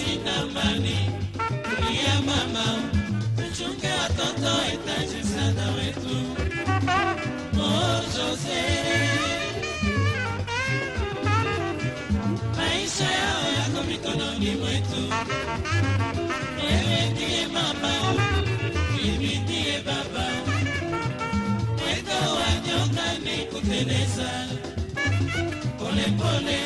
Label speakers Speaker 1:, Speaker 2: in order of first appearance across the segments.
Speaker 1: mali kulia mama watoto wetu o jose maisha yao yako mwetu ewe ndiye mama mimi ndiye baba ni jo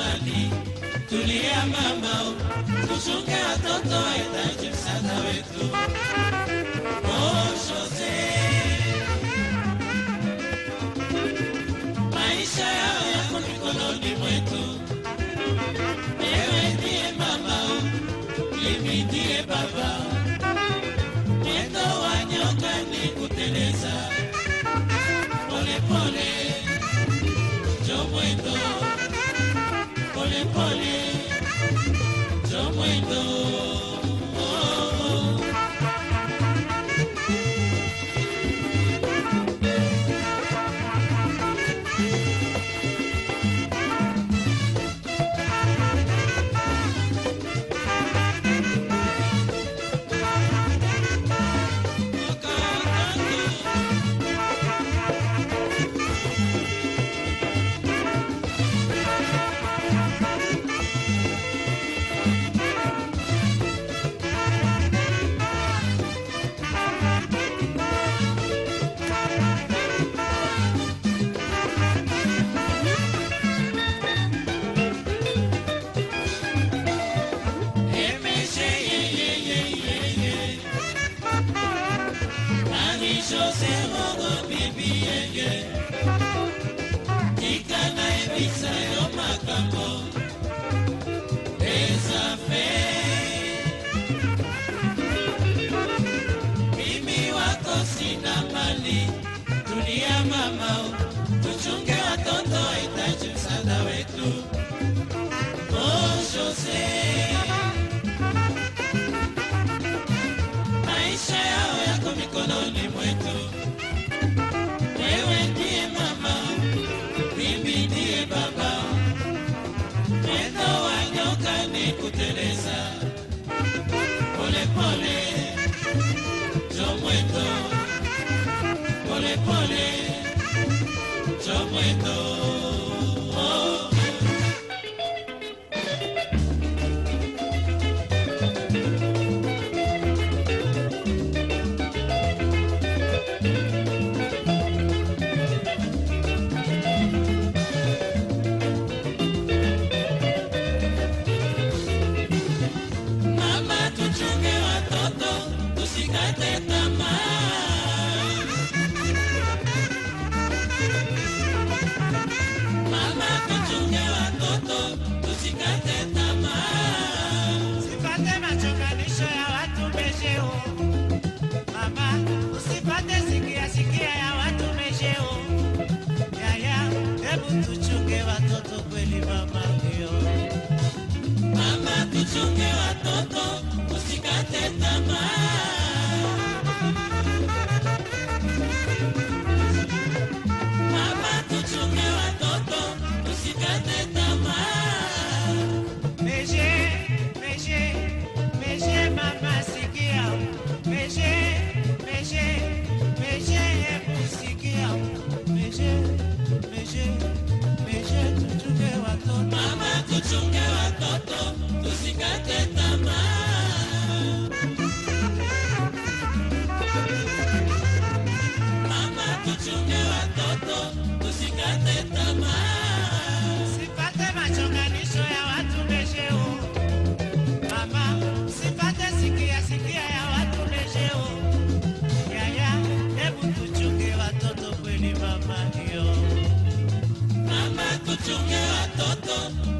Speaker 1: Tulia mama Tuchunge watoto wahitaji msaada wetu Oh Jose maisha yao yako mikononi mwetu. Ewe ndiye mama, mimi ndiye baba. Mwendo wa nyoka ni Marie-José Bobo bibi ye ye Ikana ebisa yo makambo Esafe Mimi Tuchunge watoto Mama tuchunge watoto Lord.